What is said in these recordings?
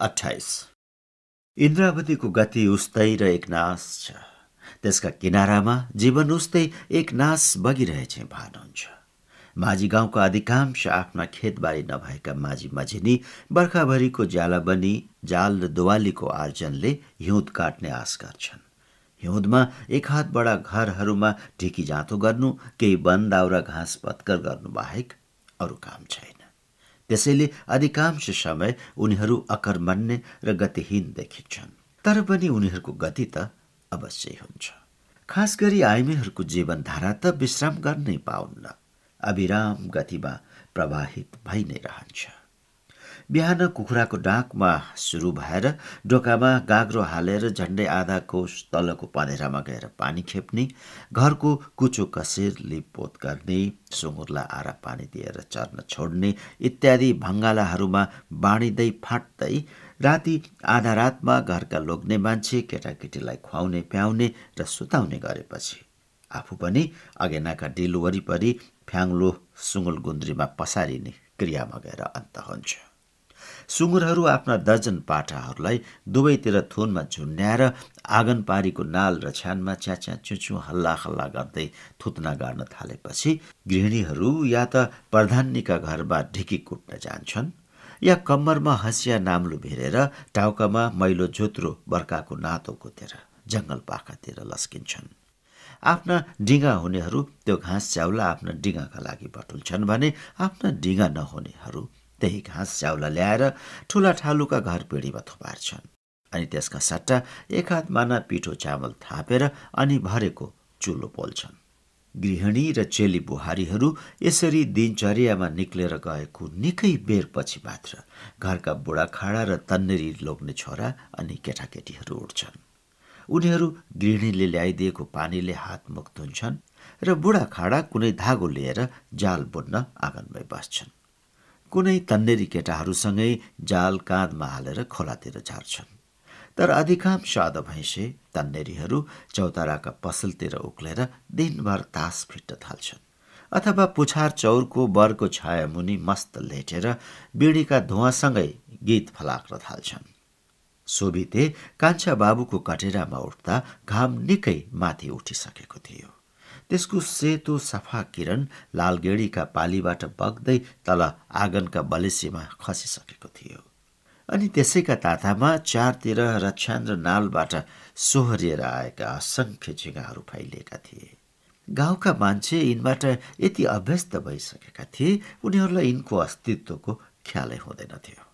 अठाइस इन्द्रावतीको गति उस्तै र एक नाश छ। त्यसका किनारामा जीवन उस्तै एक नाश बगिरहेछ भान हुन्छ माझी गाउँका अधिकांश आफ्ना खेतबारी नभएका माझी मझिनी बर्खाभरिको बनी जाल र दुवालीको आर्जनले हिउँद काट्ने आश गर्छन्। हिउँदमा एक हात बडा घरहरूमा ढिकी जाँतो गर्नु केही वन दाउरा घाँस पत्कर गर्नु बाहेक अरू काम छैन। त्यसैले अधिकांश समय उनीहरू अकर्मण्य र गतिहीन देखिन्छन्। तर पनि उनीहरूको गति त अवश्य हुन्छ। खास गरी आइमेहरूको जीवनधारा त विश्राम गर्नै पाउन्न। अविराम गतिमा प्रवाहित भइ नै रहन्छ। बिहान कुखुराको डाकमा सुरु भएर ढोकामा गाग्रो हालेर झन्डै आधा कोष तलको पँधेरामा गएर पानी खेप्ने घरको कुचो कसेर लिपपोत गर्ने सुँगुरलाई आरा पानी दिएर चर्न छोड्ने इत्यादि भङ्गालाहरूमा बाँडिँदै फाट्दै राति आधा रातमा घरका लोग्ने मान्छे केटाकेटीलाई खुवाउने प्याउने र सुताउने गरेपछि आफू पनि अगेनाका डिल वरिपरि फ्याङ्लो सुँगुल गुन्द्रीमा पसारिने क्रियामा गएर अन्त हुन्छ। सुँगुरहरू आफ्ना दर्जन पाठाहरूलाई दुवैतिर थुनमा झुन्ड्याएर आँगनपारीको नाल र छ्यानमा च्याच्या चुचु हल्ला हल्ला गर्दै थुत्ना गाड्न थालेपछि गृहिणीहरू या त प्रधानीका घरमा ढिकी कुट्न जान्छन् या कम्मरमा हँसिया नाम्लो भिरेर टाउकामा मैलो जोत्रो बर्काको नातो कुतेर जङ्गल पाखातिर लस्किन्छन्। आफ्ना डिङ्गा हुनेहरू त्यो घाँस च्याउला आफ्ना डिङ्गाका लागि बटुल्छन् भने आफ्ना डिङ्गा नहुनेहरू त्यही घाँस च्याउला ल्याएर ठुला ठालुका घर पिँढीमा थुपार्छन्। अनि त्यसका सट्टा एक हात माना पिठो चामल थापेर अनि भरेको चुलो पोल्छन्। गृहिणी र चेली बुहारीहरू यसरी दिनचर्यामा निक्लेर गएको निकै बेरपछि मात्र घरका बुढाखाडा र तन्नेरी लोग्ने छोरा अनि केटाकेटीहरू उठ्छन्। उनीहरू गृहिणीले ल्याइदिएको पानीले हात मुख धुन्छन् र बुढाखाडा कुनै धागो लिएर जाल बुन्न आँगनमै बस्छन्। कुनै तन्नेरी केटाहरूसँगै जाल काँधमा हालेर खोलातिर झार्छन्। तर अधिकांश साध भैँसे तन्नेरीहरू चौताराका पसलतिर उक्लेर दिनभर तास फिट्न थाल्छन् अथवा पुछार चौरको बरको छाया मुनि मस्त लेटेर बिडीका धुवासँगै गीत फलाक्न थाल्छन्। सोभिते कान्छा बाबुको कटेरामा उठ्दा घाम निकै माथि उठिसकेको थियो। त्यसको सेतो सफा किरण लालगेडीका पालीबाट बग्दै तल आँगनका बलेसीमा खसिसकेको थियो। अनि त्यसैका तातामा चारतिर रक्षान र नालबाट सोहरिएर आएका असङ्ख्य झिगाहरू फैलिएका थिए। गाउँका मान्छे यिनबाट यति अभ्यस्त भइसकेका थिए उनीहरूलाई यिनको अस्तित्वको ख्यालै हुँदैनथ्यो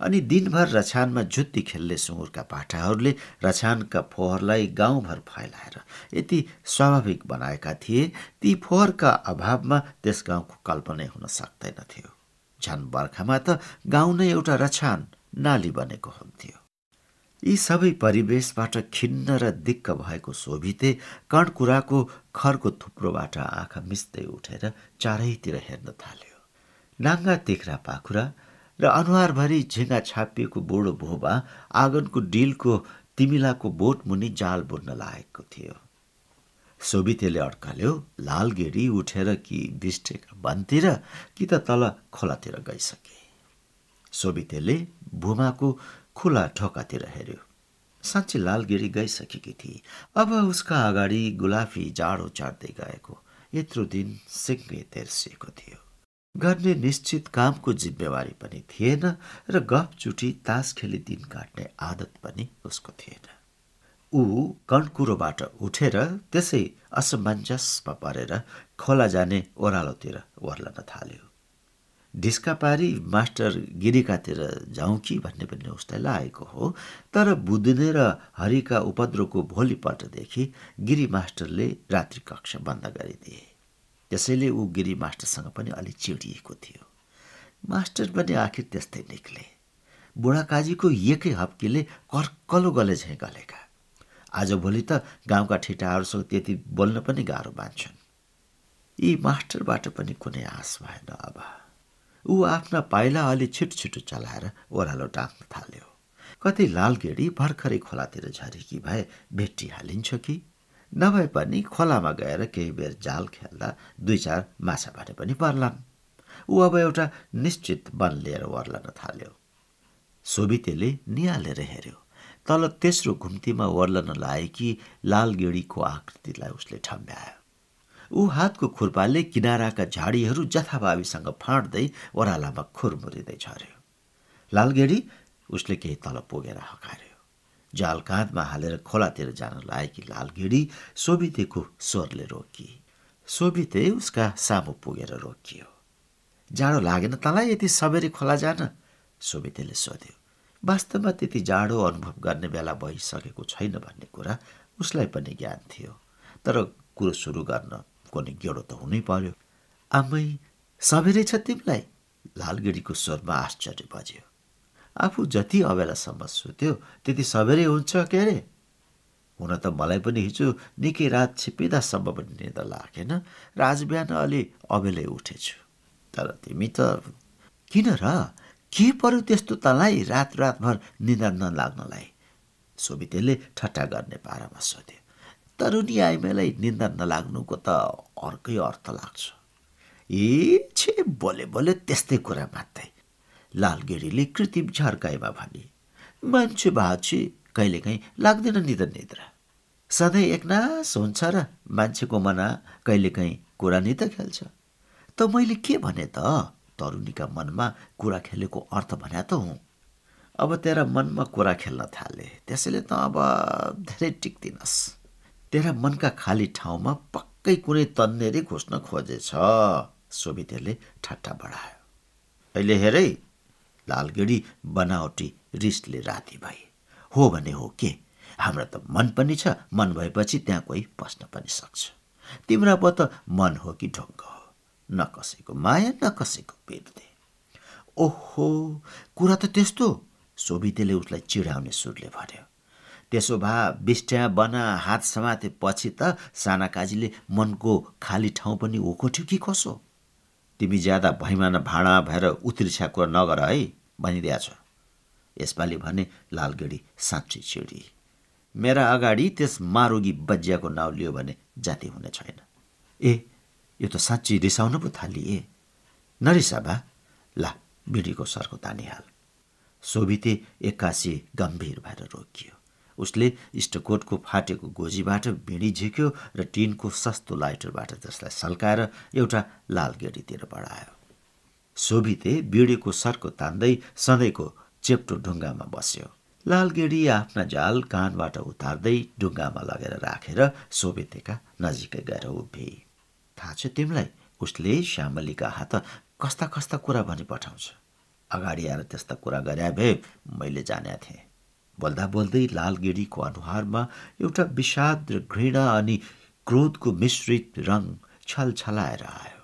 अनि दिनभर रछानमा जुत्ती खेल्ने सुँगुरका पाठाहरूले रछानका फोहोरलाई गाउँभर फैलाएर यति स्वाभाविक बनाएका थिए ती फोहोरका अभावमा त्यस गाउँको कल्पनै हुन सक्दैनथ्यो झन् बर्खामा त गाउँ नै एउटा रछान नाली बनेको हुन्थ्यो। यी सबै परिवेशबाट खिन्न र दिक्क भएको शोभिते कणकुराको खरको थुप्रोबाट आँखा मिच्दै उठेर चारैतिर हेर्न थाल्यो। नाङ्गा तिख्रा पाखुरा र अनुहारभरि झिङ्गा छापिएको बुढो भोबा आँगनको डिलको तिमिलाको बोट मुनि जाल बुन्न लागेको थियो। सोभितेले अड्कल्यो लालगेडी उठेर कि बिस्टेका बनतिर कि त तल खोलातिर गइसके। सोभितेले भूमाको खुला ढोकातिर हेऱ्यो। साँच्ची लालगिरी गइसकेकी थिए अब उसका अगाडि गुलाफी जाडो चाड्दै गएको। यत्रो दिन सिक्ने तेर्सिएको थियो। गर्ने निश्चित कामको जिम्मेवारी पनि थिएन र गफ चुटी तास खेली दिन काट्ने आदत पनि उसको थिएन। ऊ कणकुरोबाट उठेर त्यसै असमञ्जसमा परेर खोला जाने ओह्रालोतिर वर्लन थाल्यो। ढिस्का पारी मास्टर गिरिकातिर जाउँ कि भन्ने पनि उसलाई लागेको हो तर बुद्धिने र हरिका उपद्रोको भोलिपल्टदेखि गिरी मास्टरले रात्रि कक्षा बन्द गरिदिए। त्यसैले ऊ गिरी मास्टरसँग पनि अलि चिडिएको थियो। मास्टर पनि आखिर त्यस्तै निक्ले। बुढाकाजीको एकै हप्कीले कर्कलो गले झैँ गलेका आजभोलि त गाउँका ठिटाहरूसँग त्यति बोल्न पनि गाह्रो मान्छन्। यी मास्टरबाट पनि कुनै आश भएन अब। ऊ आफ्ना पाइला अलि छिटो छिटो चलाएर ओह्रालो टाँग्न थाल्यो। कतै लालगेडी भर्खरै खोलातिर झरेकी भए भेटिहालिन्छ कि? नभए पनि खोलामा गएर केही बेर जाल खेल्दा दुई चार माछा भने पनि पर्लान्। ऊ अब एउटा निश्चित वन लिएर वर्लन थाल्यो। सोभितेले निहालेर हेऱ्यो। तल तेस्रो घुम्तीमा वर्लन लाएकी लाल गेडीको आकृतिलाई उसले ठम्ब्यायो ऊ हातको खुर्पाले किनाराका झाडीहरू जथाभावीसँग फाँड्दै ओह्रालामा खुरमुरिँदै झऱ्यो लालगेडी उसले केही तल पुगेर हकार्यो। जाल काँधमा हालेर खोलातिर जान लागेकी लालगेडी सोभितेको स्वरले रोकी। सोभिते उसका सामु पुगेर रोकियो। जाडो लागेन तँलाई यति सबेरी खोला जान? सोभितेले सोध्यो। वास्तवमा त्यति जाडो अनुभव गर्ने बेला भइसकेको छैन भन्ने कुरा उसलाई पनि ज्ञान थियो। तर कुरो सुरु गर्न कुनै गेडो त हुनै पर्यो। आमै सबेरै छ तिमीलाई? लालगिडीको स्वरमा आश्चर्य बज्यो। आफू जति अबेलासम्म सुत्यो त्यति सबेरै हुन्छ के अरे? हुन त मलाई पनि हिजो निकै रात छिपिँदासम्म पनि निद लागेन। र आज बिहान अलि अबेलै उठेछु। तर तिमी त किन र? के पर्यो त्यस्तो तँलाई रात रातभर निदा नलाग्नलाई? सोभितेले ठट्टा गर्ने पारामा सोध्यो तरुनी आइमेलाई निन्दा नलाग्नुको त अर्कै अर्थ लाग्छ। ए छे बोले बोले त्यस्तै कुरा मात्रै। लालगिरीले कृत्रिम झर्काइमा भने मान्छे भाँची कहिलेकाहीँ लाग्दैन नि त निद्रा। सधैँ एकनास हुन्छ र मान्छेको मना कहिलेकाहीँ कुरा नि त खेल्छ। त मैले के भने त? तरुणीका मनमा कुरा खेलेको अर्थ भन्या त हुँ। अब तेरा मनमा कुरा खेल्न थाले त्यसैले त अब धेरै टिक्दिनस्। तेरा मनका खाली ठाउँमा पक्कै कुनै तन्नेरी घुस्न खोजेछ सोभितेले ठट्टा बढायो। अहिले हेरै लालगेडी बनावटी रिसले राति भए। हो भने हो के? हाम्रो त मन पनि छ मन भएपछि त्यहाँ कोही पस्न पनि सक्छ। तिम्रा पो त मन हो कि ढुङ्ग हो? न कसैको माया न कसैको पिर्ते ओहो कुरा त त्यस्तो। सोभितेले उसलाई चिडाउने सुरले भन्यो। त्यसो भए बिस्ट्या बना हात समाते पछि त साना काजीले मनको खाली ठाउँ पनि ओको थियो कि कसो? तिमी ज्यादा भैमाना भाँडा भएर उत्रिछा कुरा नगर है? भनिदिएछ यसपालि भने लालगेडी साँच्चै चिडी मेरा अगाडि त्यस मारोगी बज्याको नाउँ लियो भने जाति हुने छैन। ए यो त साँच्ची रिसाउन पो थालिए नरिसा बा ला बिडीको सर्को तानिहाल सोभिते एक्कासी गम्भीर भएर रोकियो। उसले इष्टकोटको फाटेको गोजीबाट भिडी झिक्यो र टिनको सस्तो लाइटरबाट त्यसलाई सल्काएर एउटा लाल गेडीतिर बढायो। सोभिते बिडीको सर्को तान्दै सधैँको चेप्टो ढुङ्गामा बस्यो। लालगेडी आफ्ना जाल कानबाट उतार्दै ढुङ्गामा लगेर राखेर सोभितेका नजिकै गएर उभिए। थाहा छ तिमीलाई उसले श्यामलीका हात कस्ता कस्ता कुरा भनी पठाउँछ। अगाडि आएर त्यस्ता कुरा गरे भए मैले जाने थिएँ। बोल्दा बोल्दै लाल गिडीको अनुहारमा एउटा विषाद र घृणा अनि क्रोधको मिश्रित रङ छलछलाएर आयो।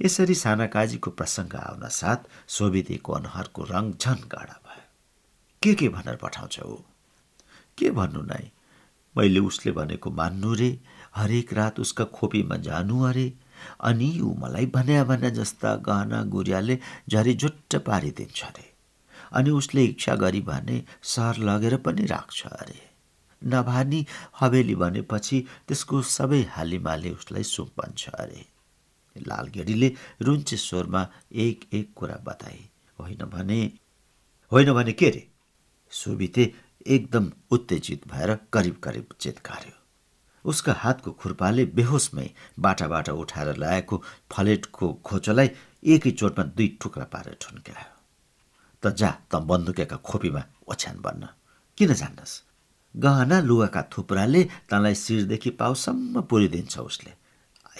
यसरी साना काजीको प्रसङ्ग आउन साथ सोभितेको अनुहारको रङ झन गाडा भयो। के के भनेर पठाउँछ ऊ? के भन्नु नै मैले उसले भनेको मान्नु रे हरेक रात उसका खोपीमा जानु अरे अनि ऊ मलाई भन्या भन्या जस्ता गहना गुरियाले झुट्ट पारिदिन्छ अरे अनि उसले इच्छा गरी भने सहर लगेर पनि राख्छ अरे। नभानी हवेली भनेपछि त्यसको सबै हालिमाले उसलाई सुम्पन्छ अरे। लालगेडीले रुन्चे स्वरमा एक एक कुरा बताए। होइन भने होइन भने के रे? सुबिते एकदम उत्तेजित भएर करिब करिब चितकार्यो उसका हातको खुर्पाले बेहोसमै बाटाबाट उठाएर ल्याएको फलेटको खोचोलाई एकैचोटमा दुई टुक्रा पारेर ठुन्क्यायो। त जा त बन्दुकेका खोपीमा ओछ्यान बन्न। किन जान्नस्? गहना लुगाका थुप्राले तँलाई शिरदेखि पाउसम्म पुरिदिन्छ उसले।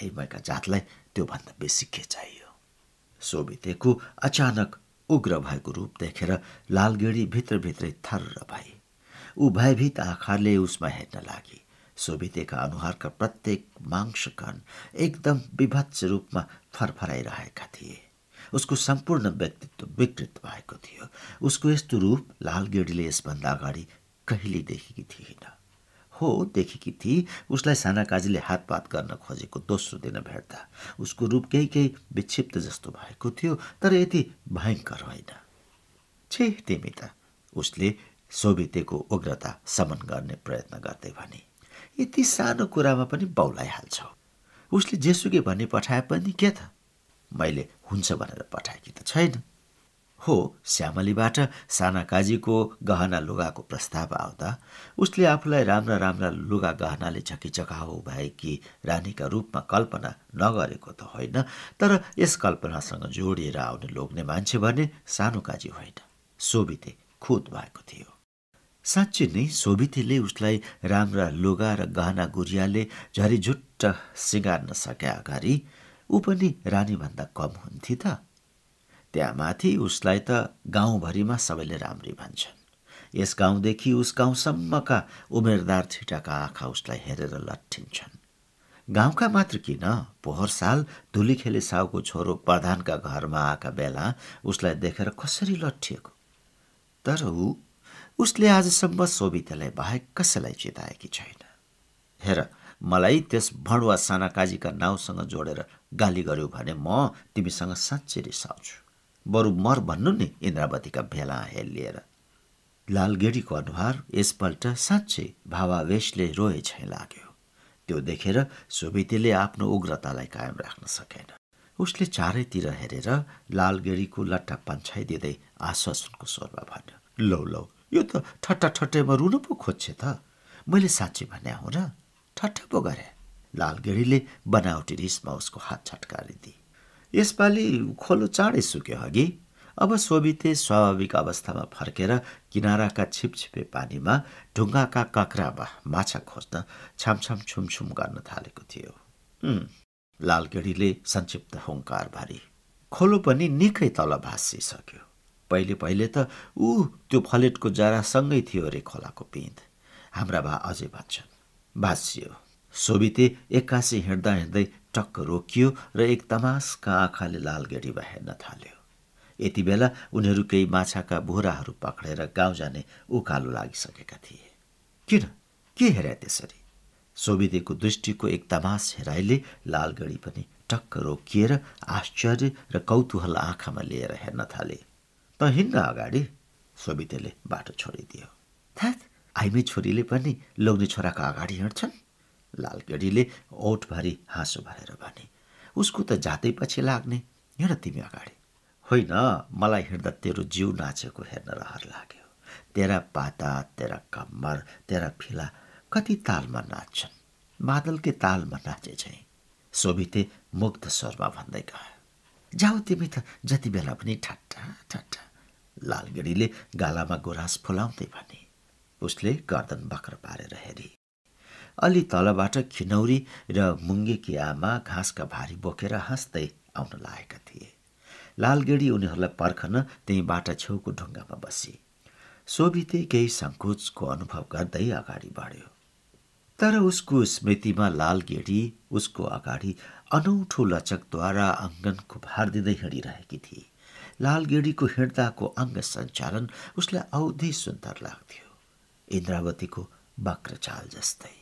आइमाका जातलाई त्योभन्दा बेसी के चाहियो? सोभितेको अचानक उग्र भएको रूप देखेर लालगेडी भित्रभित्रै थर्र भए ऊ भयभीत आँखाले उसमा हेर्न लागे। सोभितेका अनुहारका प्रत्येक मांसकण एकदम विभत्स रूपमा फरफराइरहेका थिए। उसको सम्पूर्ण व्यक्तित्व विकृत भएको थियो। उसको यस्तो रूप लालगेडीले यसभन्दा अगाडि कहिले देखेकी थिएन। हो देखेकी थिए उसलाई साना काजीले हातपात गर्न खोजेको दोस्रो दिन भेट्दा। उसको रूप केही केही विक्षिप्त जस्तो भएको थियो तर यति भयङ्कर होइन। छे तिमी त उसले सोभितेको उग्रता समन गर्ने प्रयत्न गर्दै भने। यति सानो कुरामा पनि बौलाइहाल्छौ। उसले जेसुकै भनी पठाए पनि के त? मैले हुन्छ भनेर पठाएकी त छैन। हो श्यामलीबाट साना काजीको गहना लुगाको प्रस्ताव आउँदा उसले आफूलाई राम्रा राम्रा लुगा गहनाले झकिचकाउ भएकी रानीका रूपमा कल्पना नगरेको त होइन तर यस कल्पनासँग जोडिएर आउने लोग्ने मान्छे भने सानो काजी होइन। सोभिते खुद भएको थियो। साँच्ची नै सोभितेले उसलाई राम्रा लुगा र गहना गुरियाले झरिझुट्ट सिँगार्न सके अगाडि ऊ पनि रानीभन्दा कम हुन्थे त। त्यहाँ माथि उसलाई त गाउँभरिमा सबैले राम्री भन्छन्। यस गाउँदेखि उस गाउँसम्मका उमेरदार छिटाका आँखा उसलाई हेरेर लट्ठिन्छन्। गाउँका मात्र किन? पोहोर साल धुलीखेले साउको छोरो प्रधानका घरमा आएका बेला उसलाई देखेर कसरी लट्ठिएको? तर ऊ उसले आजसम्म सोभितालाई बाहेक कसैलाई चिताएकी छैन। हेर मलाई त्यस भणुवा साना काजीका नाउँसँग जोडेर गाली गर्यो भने म तिमीसँग साँच्चै रिसाउँछु बरु मर भन्नु नि इन्द्रावतीका भेला हेलिएर लालगेडीको अनुहार यसपल्ट साँच्चै भावावेशले रोए छै लाग्यो। त्यो देखेर सोभितीले आफ्नो उग्रतालाई कायम राख्न सकेन। उसले चारैतिर हेरेर लालगेडीको लट्टा पन्छाइदिँदै आश्वासनको स्वरमा भन्यो लौ लौ यो त ठट्टा ठट्टैमा रुन पो खोज्छे त। मैले साँच्ची भने हो र ठट्टा पो गरे? लालगेडीले बनावटी रिसमा उसको हात छटकारिदिए। यसपालि खोलो चाँडै सुक्यो हगि। अब सोभिते स्वाभाविक अवस्थामा फर्केर किनाराका छिपछिपे पानीमा ढुङ्गाका काँक्रामा माछा खोज्न छामछाम छुमछुम गर्न थालेको थियो। लालगेडीले संक्षिप्त हुङ्कार भरी खोलो पनि निकै तल भाँसिसक्यो। पहिले पहिले त ऊ त्यो फलेटको जरासँगै थियो अरे खोलाको पिँध हाम्रा भा अझै भन्छन् भाँसियो। सोभिते एक्कासी हिँड्दा हिँड्दै टक्क रोकियो र एक तमासका आँखाले लालगेडीमा हेर्न थाल्यो। यति बेला उनीहरू केही माछाका बोराहरू पक्रेर गाउँ जाने उकालो लागिसकेका थिए। किन? के हेरे त्यसरी? सोभितेको दृष्टिको एक तमास हेराइले लालगढी पनि टक्क रोकिएर आश्चर्य र कौतूहल आँखामा लिएर हेर्न थाले। त हिँड्न अगाडि सोभितेले बाटो छोडिदियो। थात आइमी छोरीले पनि लोग्ने छोराको अगाडि हिँड्छन्। लालगढीले ओठभरि हाँसो भरेर भने उसको त जातै पछि लाग्ने। हिँड तिमी अगाडि। होइन मलाई हिँड्दा तेरो जिउ नाचेको हेर्न रहर लाग्यो। तेरा पाता तेरा कम्मर तेरा फिला कति तालमा नाच्छन्। बादलकै तालमा नाचे चाहिँ सोभिते मुग्ध स्वरमा भन्दै गयो जाऊ तिमी त जति बेला पनि ठट्टा ठट्टा लालगढीले गालामा गुराँस फुलाउँदै भने उसले गर्दन बाख्र पारेर हेरी। अलि तलबाट खिनौरी र मुङ्गेकी आमा घाँसका भारी बोकेर हाँस्दै आउन लागेका थिए। लालगेडी उनीहरूलाई पर्खन त्यही बाटा छेउको ढुङ्गामा बसी। सोभिते केही सङ्कोचको अनुभव गर्दै अगाडि बढ्यो। तर उसको स्मृतिमा लालगेडी उसको अगाडि अनौठो लचकद्वारा अङ्गनको भार दिँदै हिँडिरहेकी थिए। लालगेडीको हिँड्दाको अङ्ग सञ्चालन उसलाई औधी सुन्दर लाग्थ्यो। इन्द्रावतीको वक्र चाल जस्तै।